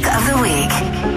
track of the week.